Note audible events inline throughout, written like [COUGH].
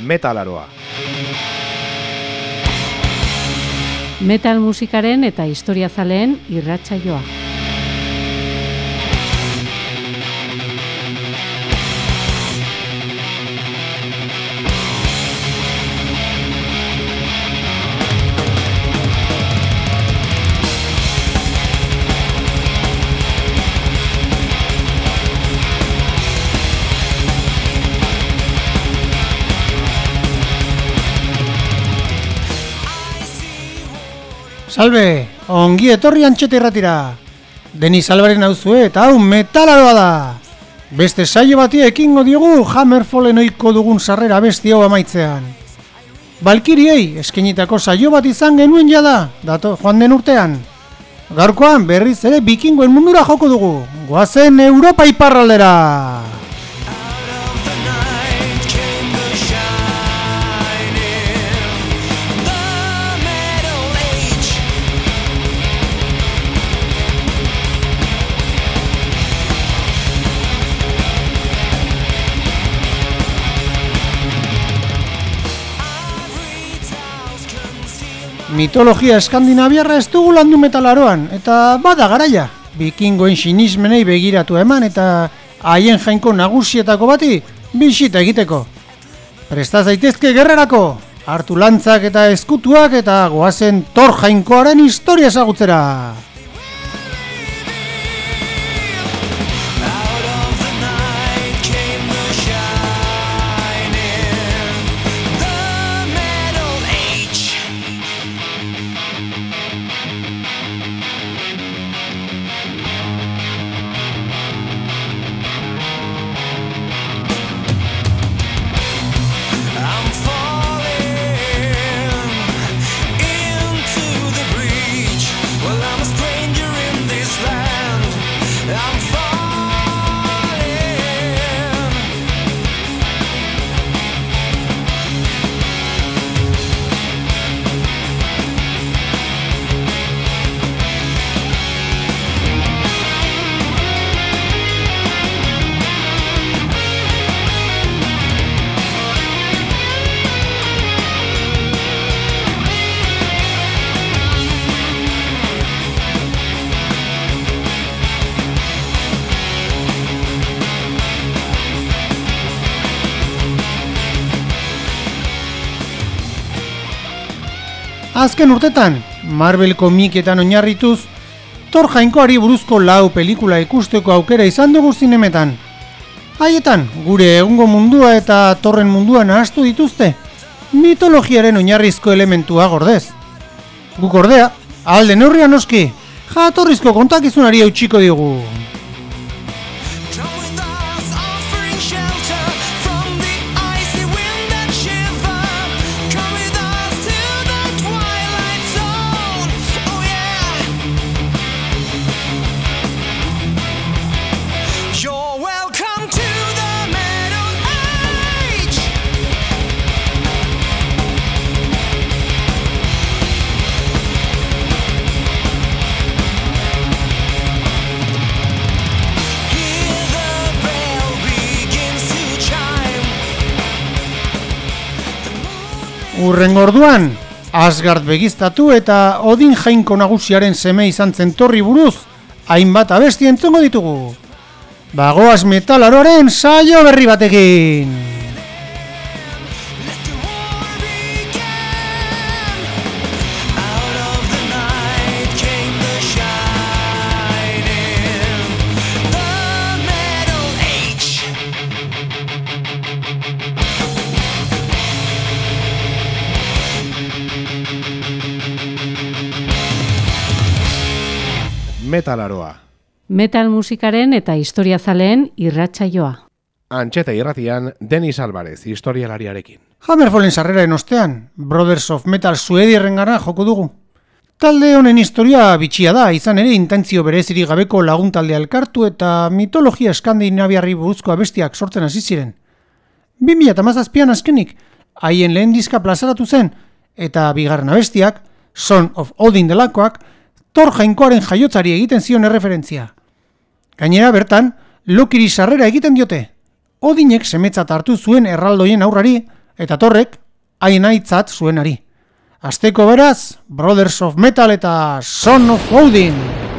Metalaroa. Metal musikaren eta historiazaleen irratsaioa. Salve, ongi etorri antxete irratira. Deni salbaren hau eta hau metalaroa da. Beste saio bati ekingo diogu Hammerfallen oiko dugun sarrera besti hau amaitzean. Balkiriei eskenitako saio bat izan genuen jada, dato joan den urtean. Gaurkoan berriz ere bikingoen mundura joko dugu. Goazen Europa iparraldera. Mitologia eskandinaviarra ez dugu landu metalaroan, eta bada garaia. Bikingoen sinismenei begiratu eman eta haien jainko nagusietako bati bisita egiteko. Presta zaitezke gerrerako, hartu lantzak eta eskutuak eta goazen tor jainkoaren historia ezagutzera. Azken urtetan, Marvel komiketan oinarrituz, Thor jainkoari buruzko lau pelikula ikusteko aukera izan dugu zinemetan. Haietan, gure egungo mundua eta torren mundua nahastu dituzte, mitologiaren oinarrizko elementua gordez. Guk ordea, alde neurrian oski, jatorrizko kontakizunari eutxiko digu. Urren orduan, Asgard begiztatu eta Odin jainko nagusiaren seme izan zen torri buruz, hainbat abesti entzongo ditugu. Bagoaz metalaroaren saio berri batekin! Metalaroa. Metal musikaren eta historiazaleen irratsaioa. Antxeta irratian, Denis Alvarez, historialariarekin. Hammerfallen sarrera ostean, Brothers of Metal suedierren gara joko dugu. Talde honen historia bitxia da, izan ere intentzio berezirik gabeko laguntalde alkartu eta mitologia eskandinaviarri buruzko abestiak sortzen hasi ziren. 2008an azkenik, haien lehen diska plazaratu zen, eta bigarren abestiak, Son of Odin delakoak, Tor jainkoaren jaiotzari egiten zion erreferentzia. Gainera bertan, lokiri sarrera egiten diote. Odinek semetzat hartu zuen erraldoien aurrari, eta torrek hain aitzat zuenari. Azteko beraz, Brothers of Metal eta Son of Odin!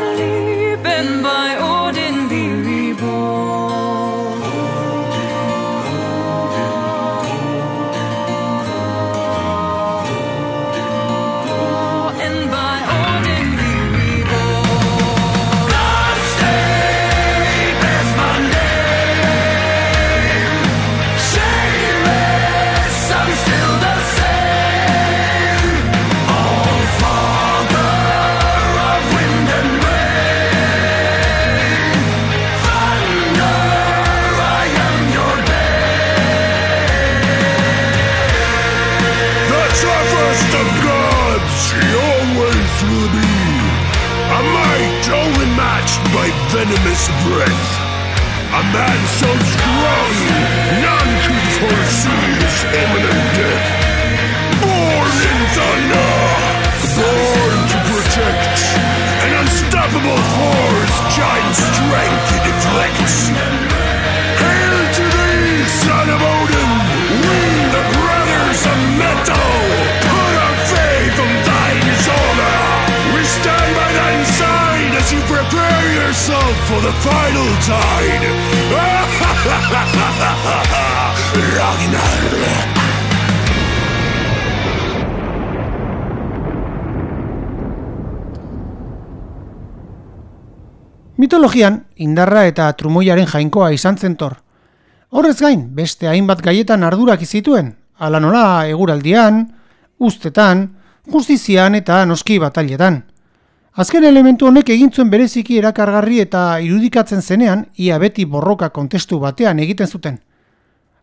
这里 breath. A man so strong, none could foresee his imminent death. Born in thunder, born to protect. An unstoppable force, giant strength he deflects. [LAUGHS] Mitologian, indarra eta trumoiaren jainkoa izan zentor. Horrez gain, beste hainbat gaietan ardurak izituen, ala nola eguraldian, ustetan, justizian eta noski batailetan. Azken elementu honek egintzuen bereziki erakargarri eta irudikatzen zenean, ia beti borroka kontestu batean egiten zuten.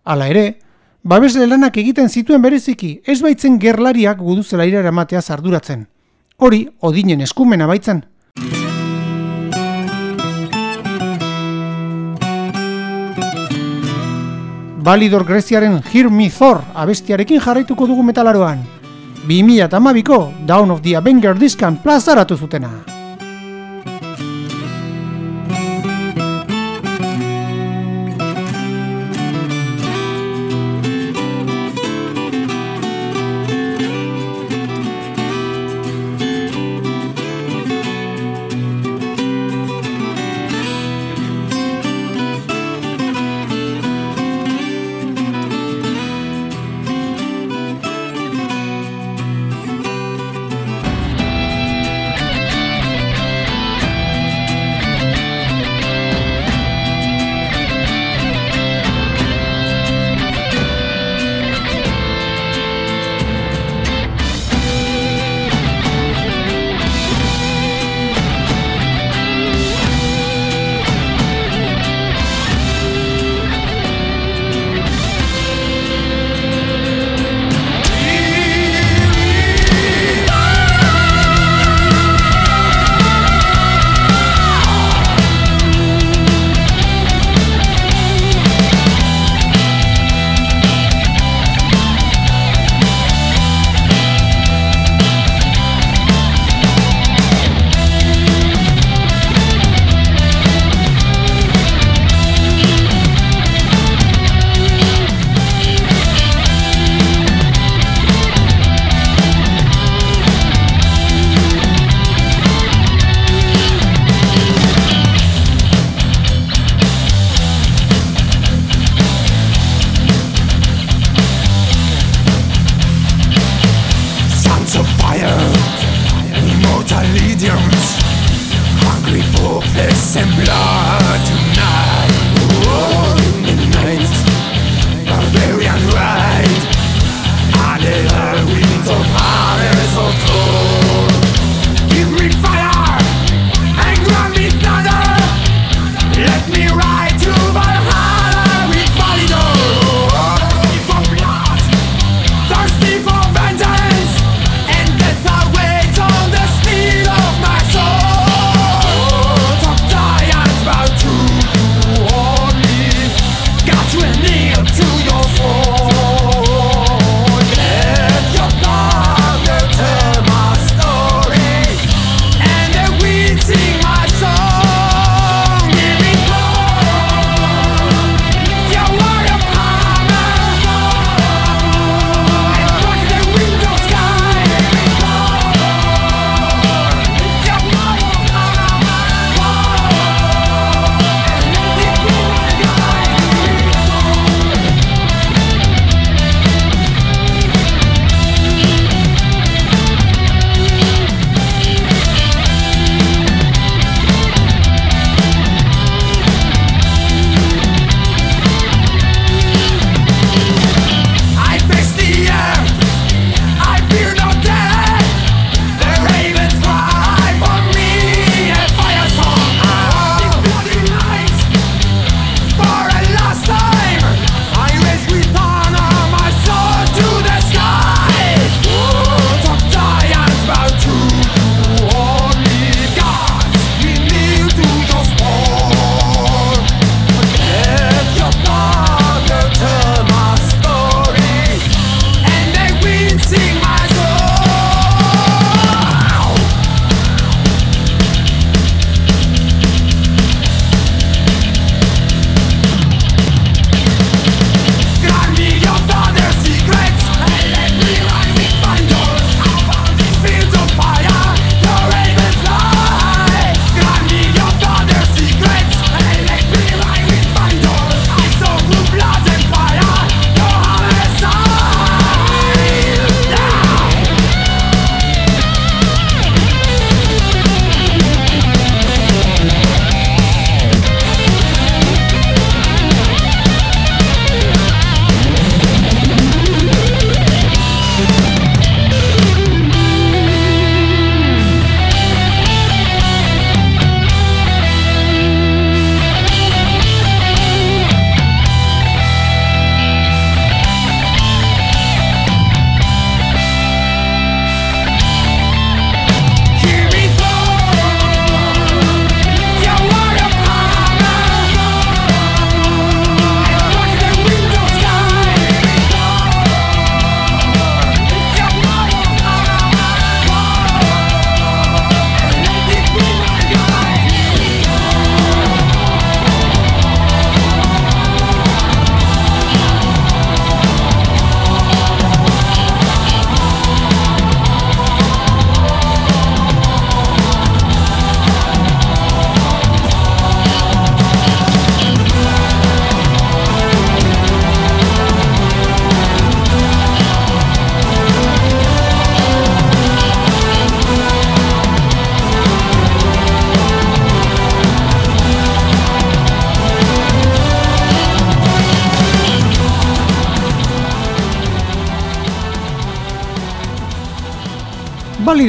Hala ere, babesle lanak egiten zituen bereziki, ez baitzen gerlariak guduzelaira eramatea zarduratzen. Hori, odinen eskumena baitzen. Balidor Greziaren Hear Me Thor abestiarekin jarraituko dugu metalaroan. 2008ko Down of the Avenger diskan plazaratu zutena.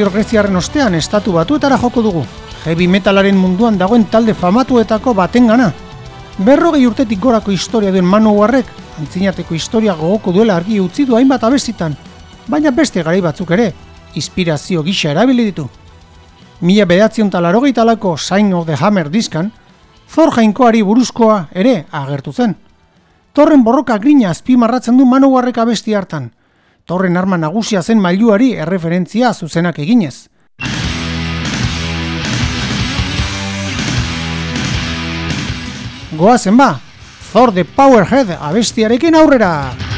inbasio greziarren ostean estatu batuetara joko dugu, heavy metalaren munduan dagoen talde famatuetako batengana. Berrogei urtetik gorako historia duen Manowarrek, antzinateko historia gogoko duela argi utzi du hainbat abestitan, baina beste garai batzuk ere, inspirazio gisa erabili ditu. Mila bedatzion talarogei talako Sign of the Hammer diskan, Thor jainkoari buruzkoa ere agertu zen. Torren borroka grina azpimarratzen du Manowarrek abesti hartan, torren arma nagusia zen mailuari erreferentzia zuzenak eginez. Goazen Thor the Powerhead abestiarekin aurrera! Goazen ba, Thor the Powerhead abestiarekin aurrera!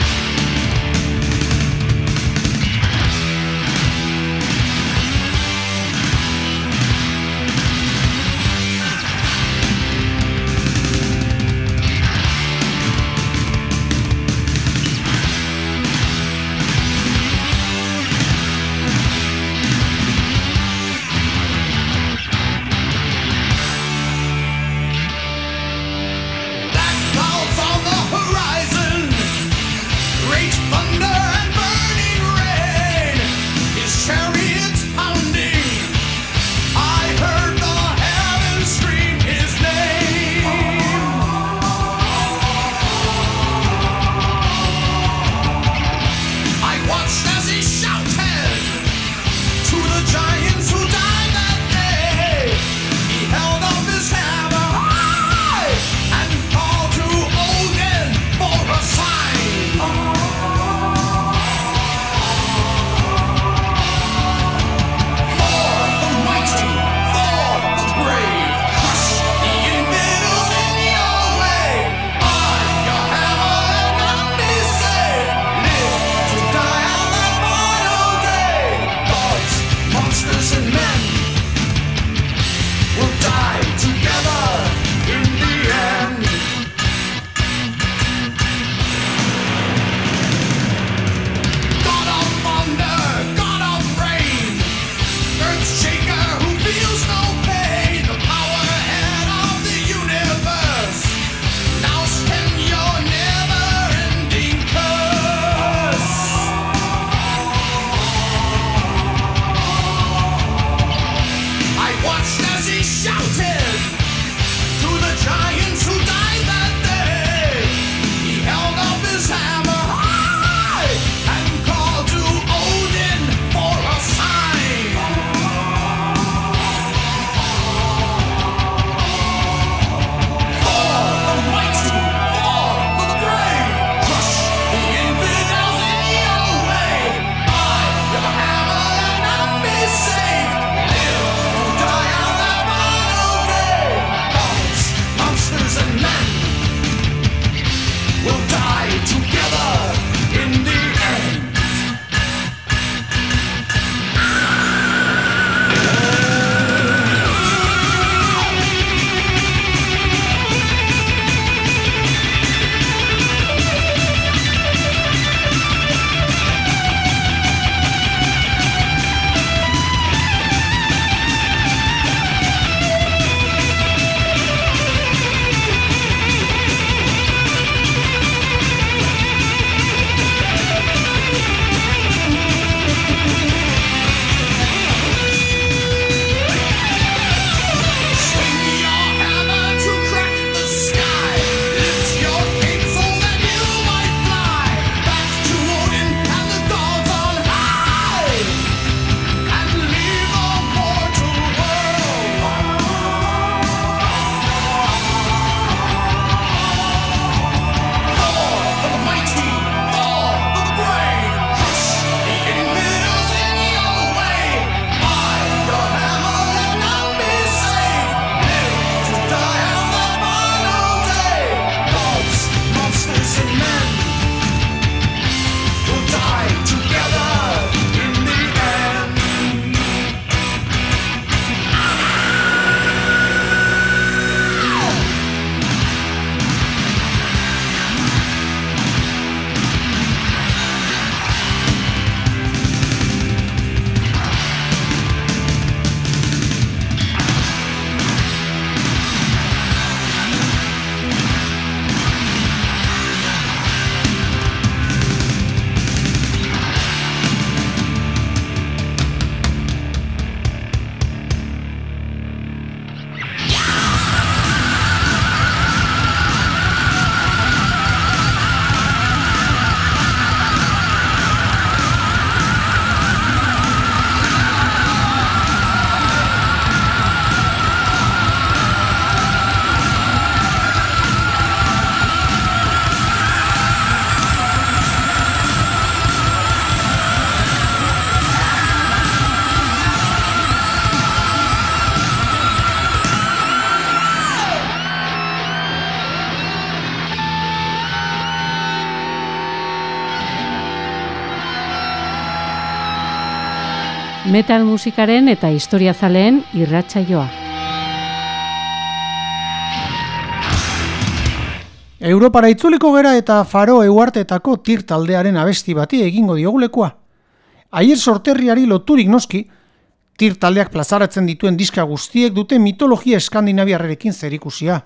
Metal musikaren eta historiazaleen irratsaioa. Europara itzuliko gera eta faro euartetako tir taldearen abesti bati egingo diogulekoa. Aier sorterriari loturik noski, tir taldeak plazaratzen dituen diska guztiek dute mitologia eskandinaviarrerekin zerikusia.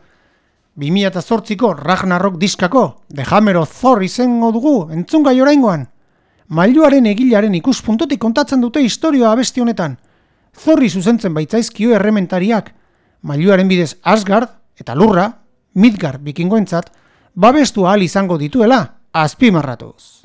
2008ko Ragnarok diskako, The Hammer of Thor izango dugu, entzungai oraingoan. Mailuaren egilaren ikuspuntotik kontatzen dute historioa abesti honetan. Zorri zuzentzen baitzaizkio errementariak, mailuaren bidez Asgard eta Lurra, Midgard bikingoentzat, babestu ahal izango dituela, azpimarratuz.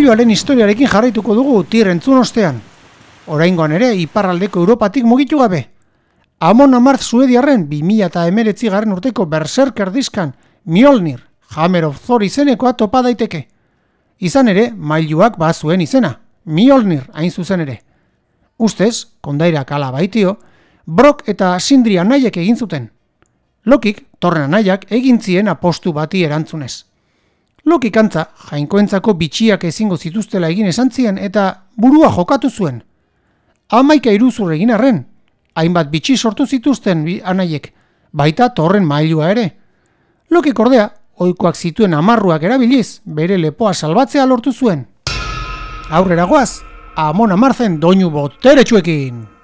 Mailuaren historiarekin jarraituko dugu tir entzun ostean. Oraingoan ere, iparraldeko Europatik mugitu gabe. Amon Amarth Suediarren 2000 eta emeretzi garren urteko Berserker diskan Mjolnir, Hammer of Thor izenekoa topa daiteke. Izan ere, mailuak bazuen izena, Mjolnir hain zuzen ere. Ustez, kondairak ala baitio, Brock eta Sindri anaiek egin zuten. Lokik, torren anaiak, egin zien apostu bati erantzunez. Lokik antza, jainkoentzako bitxiak ezingo zituztela egin esan zien eta burua jokatu zuen. Amaika iruzur egin arren, hainbat bitxi sortu zituzten anaiek, baita torren mailua ere. Lokik ordea, oikoak zituen amarruak erabiliz, bere lepoa salbatzea lortu zuen. Aurrera goaz, Amon Amarzen doinu boteretsuekin.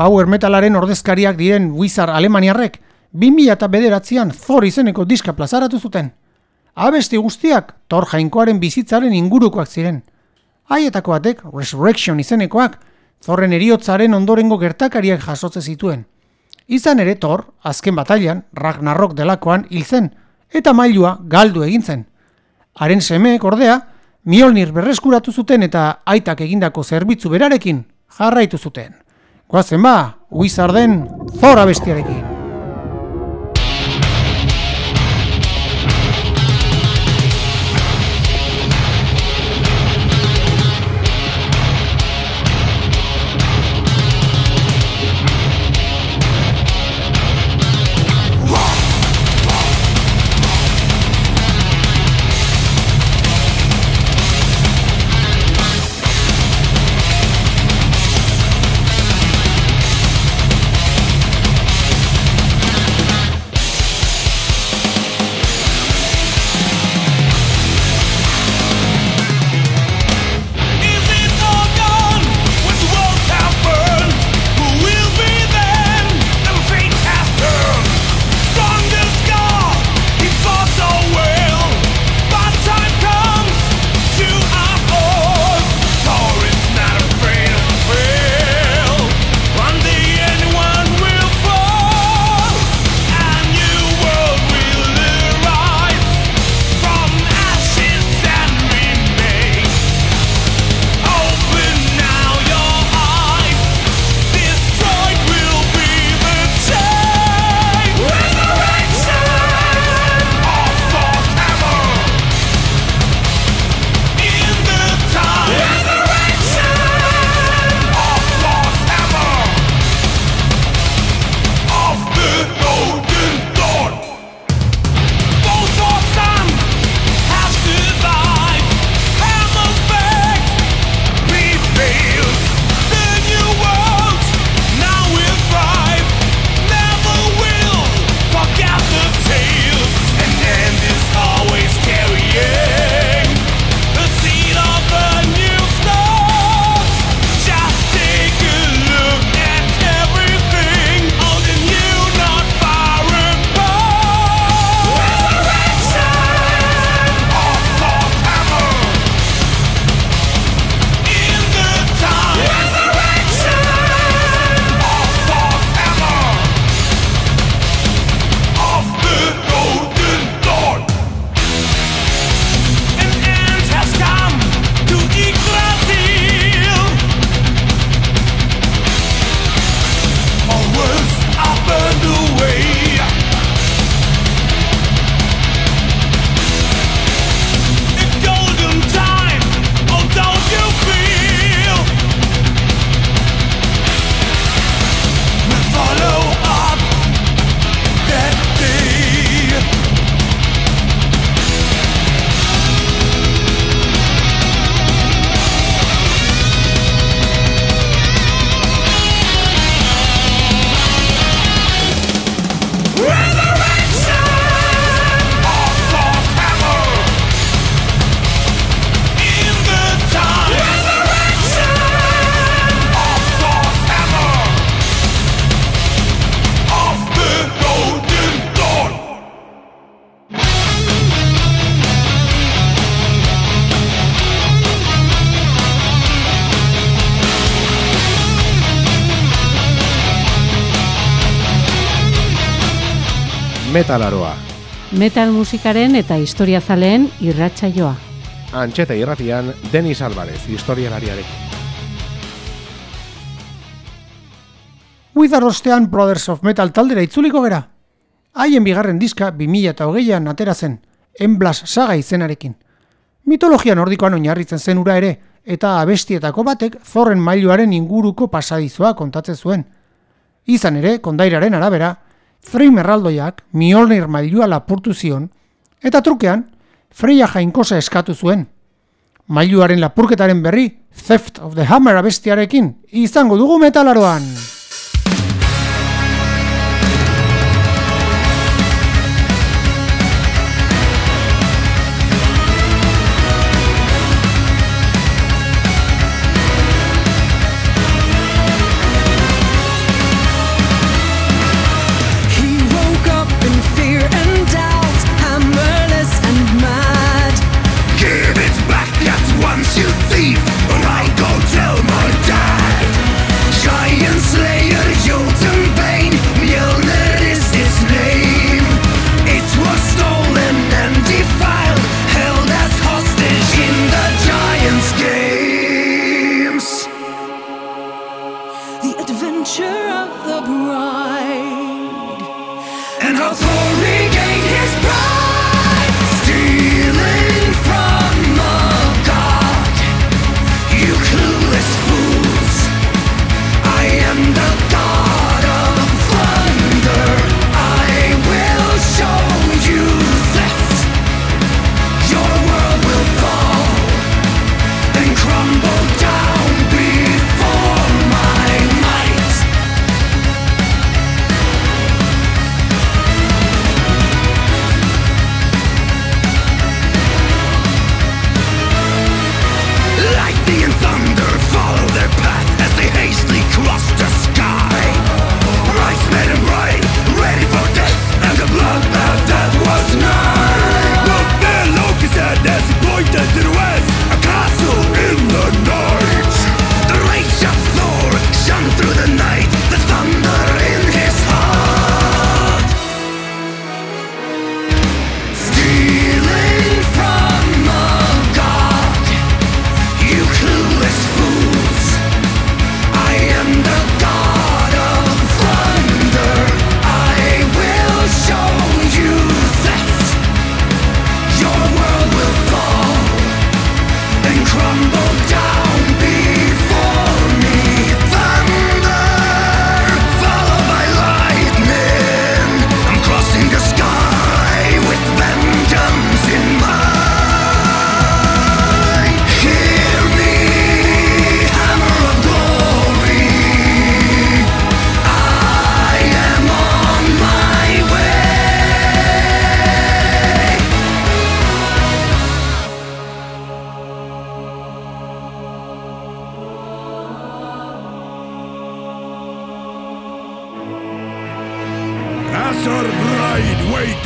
Power metalaren ordezkariak diren Wizard Alemaniarrek 2000 eta bederatzean Thor izeneko diska plazaratu zuten. Abesti guztiak Thor jainkoaren bizitzaren ingurukoak ziren. Haietako batek Resurrection izenekoak Thorren eriotzaren ondorengo gertakariak jasotze zituen. Izan ere Thor, azken batalian, Ragnarok delakoan hil zen, eta mailua galdu egin zen. Haren semeek ordea, Mjolnir berreskuratu zuten eta aitak egindako zerbitzu berarekin jarraitu zuten. Goazen ba, Wizarden Thor abestiarekin. Is Metalaroa. Metal musikaren eta historiazaleen irratsaioa. Antxeta irratian, Denis Alvarez, historialariarekin. Wizard ostean Brothers of Metal taldera itzuliko gera. Haien bigarren diska 2008an atera zen, Enblas saga izenarekin. Mitologia nordikoan oinarritzen zen ura ere, eta abestietako batek zorren mailuaren inguruko pasadizoa kontatzen zuen. Izan ere, kondairaren arabera, Freim erraldoiak Mjolnir mailua lapurtu zion, eta trukean, Freya jainkosa eskatu zuen. Mailuaren lapurketaren berri, Theft of the Hammer abestiarekin, izango dugu metalaroan. adventure of the bride and authority.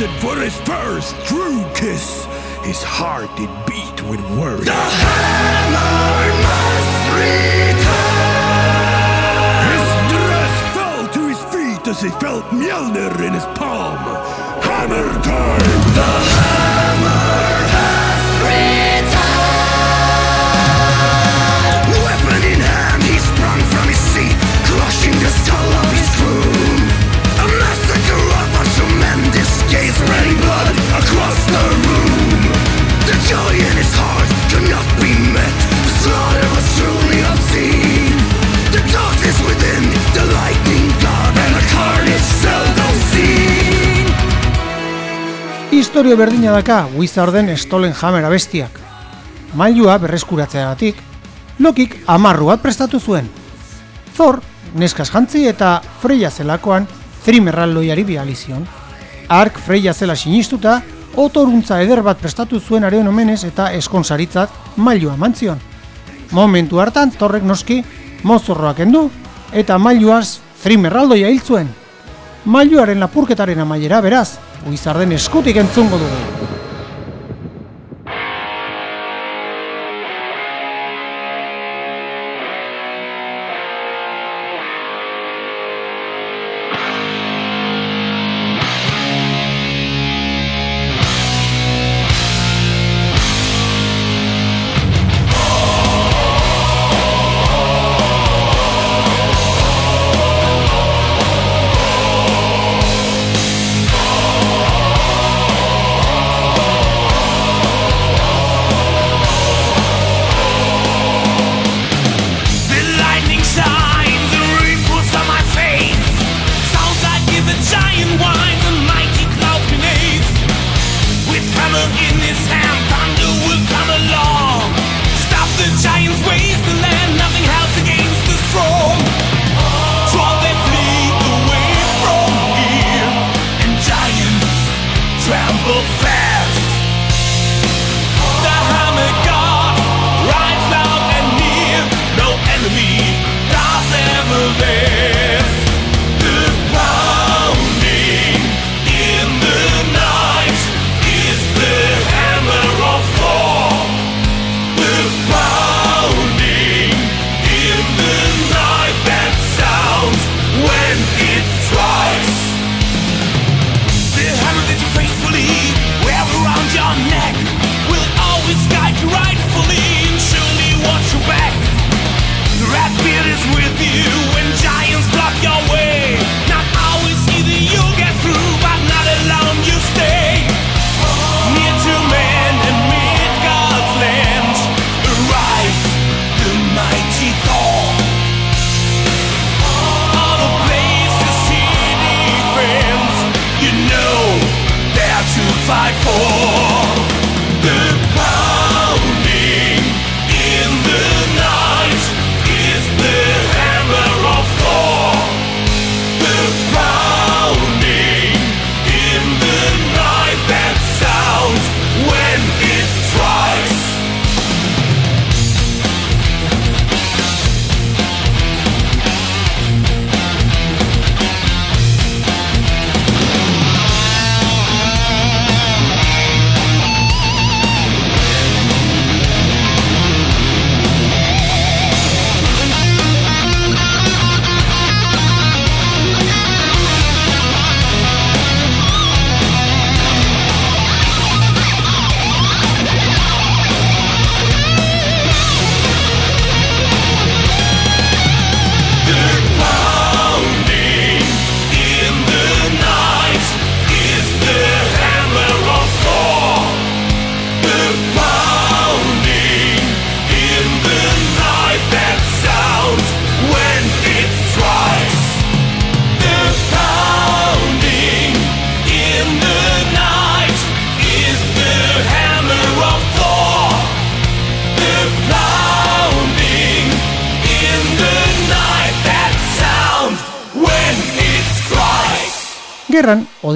Hammer's true kiss. His heart did beat with worry. The hammer must return. His dress fell to his feet as he felt Mjolnir in his palm. Hammer time. The hammer spreading blood across the room. The joy in his heart not be met. The slaughter was truly obscene. The darkness within, the lightning god, and the carnage seldom seen. Historio berdina daka Wizarden Stolen Hammer abestiak. Mailua berreskuratzeagatik, Lokik amarru bat prestatu zuen. Thor, neskaz jantzi eta Freya zelakoan Thrimerraldoiari bializion. Ark Freya zela sinistuta, otoruntza eder bat prestatu zuen areon omenez eta eskonsaritzat mailua mantzion. Momentu hartan Torrek noski mozorroak endu eta mailuaz Thrimerraldoia hil zuen. Mailuaren lapurketaren amaiera beraz, Wizarden eskutik entzungo dugu.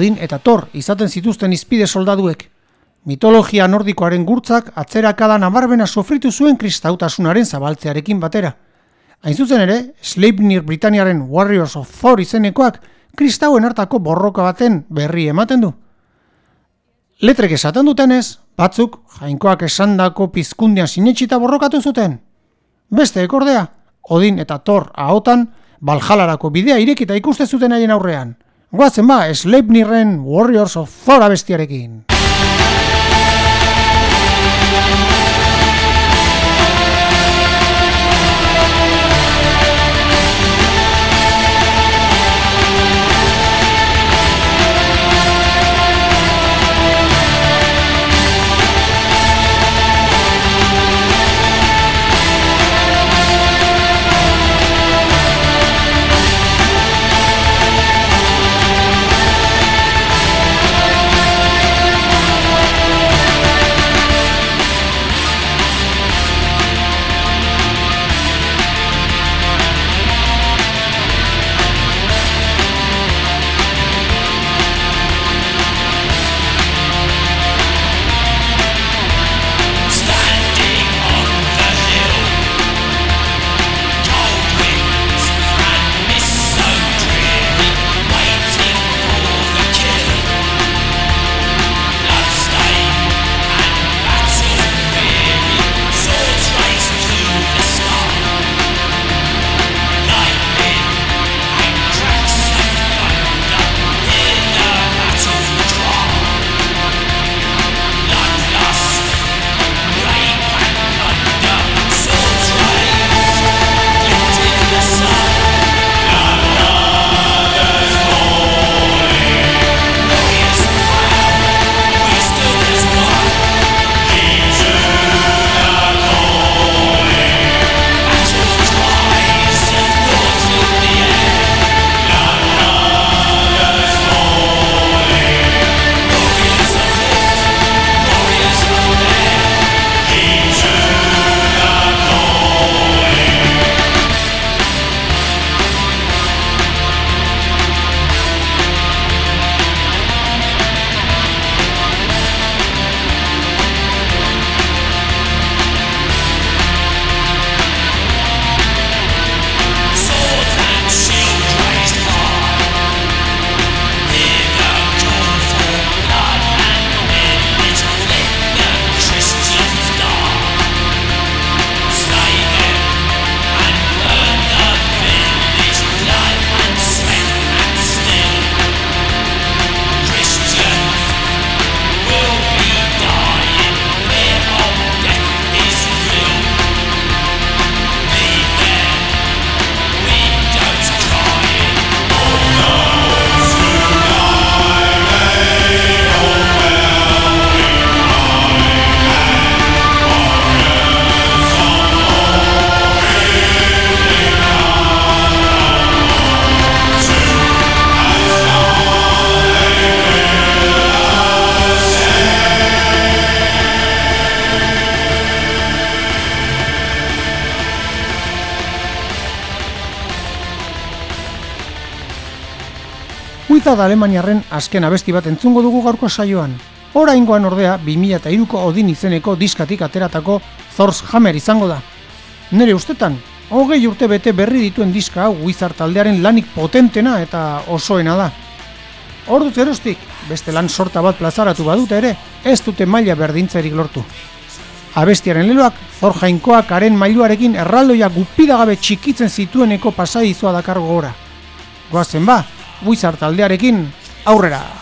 Odin eta Thor izaten zituzten izpide soldaduek. Mitologia nordikoaren gurtzak atzerakada nabarbena sofritu zuen kristautasunaren zabaltzearekin batera. Hain zuzen ere, Sleipnir Britaniaren Warriors of Thor izenekoak kristauen hartako borroka baten berri ematen du. Letrek esaten dutenez, batzuk jainkoak esandako pizkundian sinetxita borrokatu zuten. Beste ekordea, Odin eta Thor ahotan, Valhalarako bidea irekita ikuste zuten haien aurrean. Goazen ba, Sleipnirren Warriors of Thor abestiarekin. Huizad Alemaniarren azken abesti bat entzungo dugu gaurko saioan. Oraingoan ordea 2003ko Odin izeneko diskatik ateratako Thor's Hammer izango da. Nere ustetan, hogei urte bete berri dituen diska hau Wizard taldearen lanik potentena eta osoena da. Orduz geroztik, beste lan sorta bat plazaratu badute ere, ez dute maila berdintzerik lortu. Abestiaren leloak, Thor jainkoak haren mailuarekin erraldoia gupidagabe txikitzen zitueneko pasadizoa dakar gora. Goazen ba, Wizard taldearekin aurrera!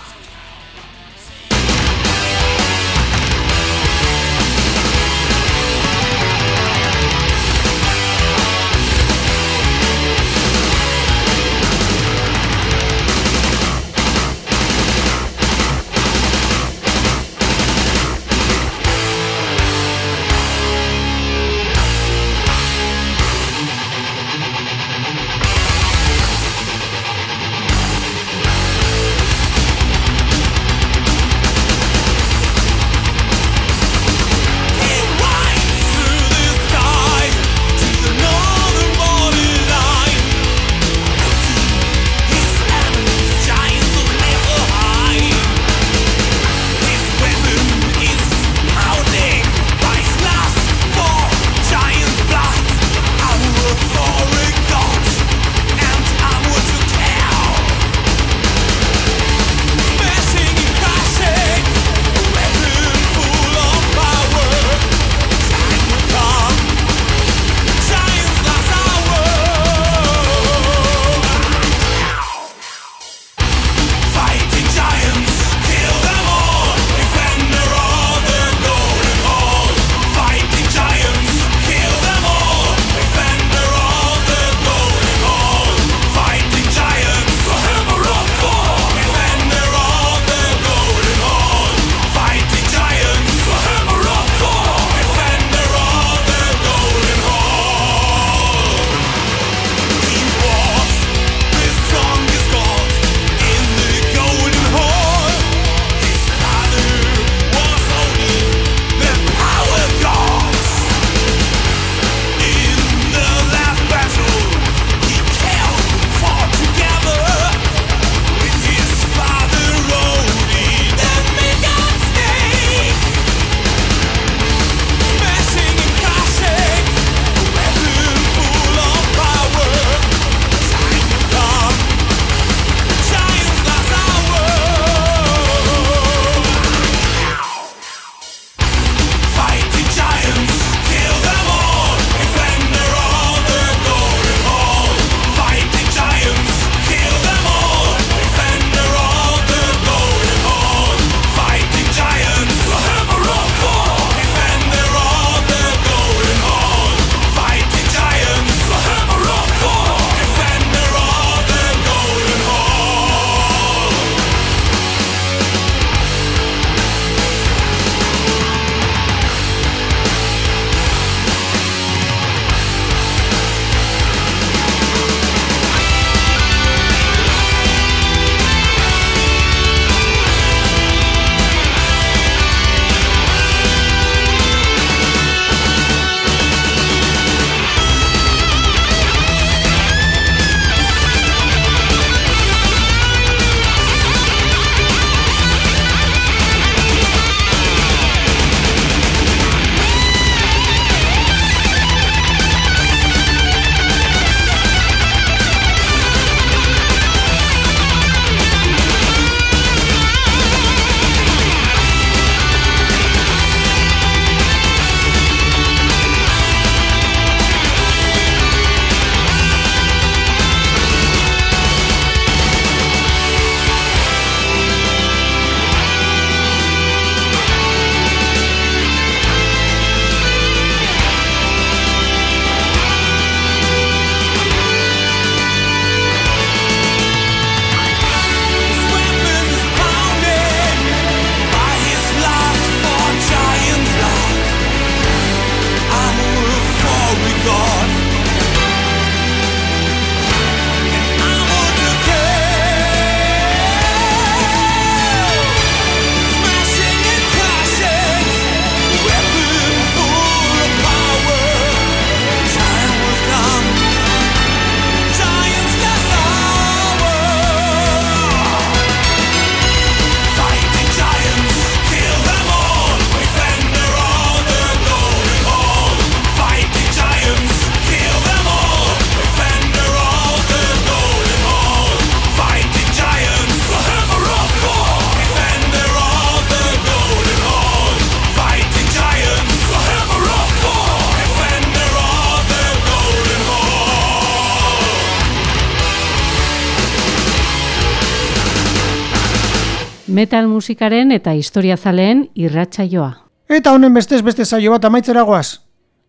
Musikaren eta historiazaleen irratsaioa. Eta honen bestez beste saio bat amaitzera goaz.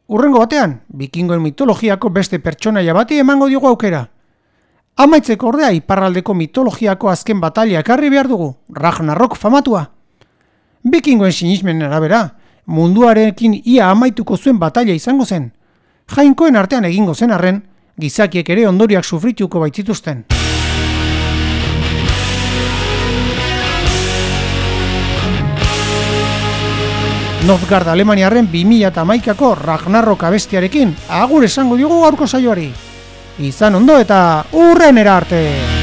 Urrengo batean, bikingoen mitologiako beste pertsonaia bati emango diogu aukera. Amaitzeko ordea iparraldeko mitologiako azken batalia ekarri behar dugu, Ragnarok famatua. Bikingoen sinismen arabera, munduarekin ia amaituko zuen batalia izango zen. Jainkoen artean egingo zen arren, gizakiek ere ondoriak sufrituko baitzituzten. Northgard Alemaniarren 2008ko Ragnarok abestiarekin agur esango diogu gaurko saioari. Izan ondo eta urrenera arte!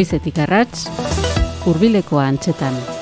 Goizetik arrats, hurbileko antxetan.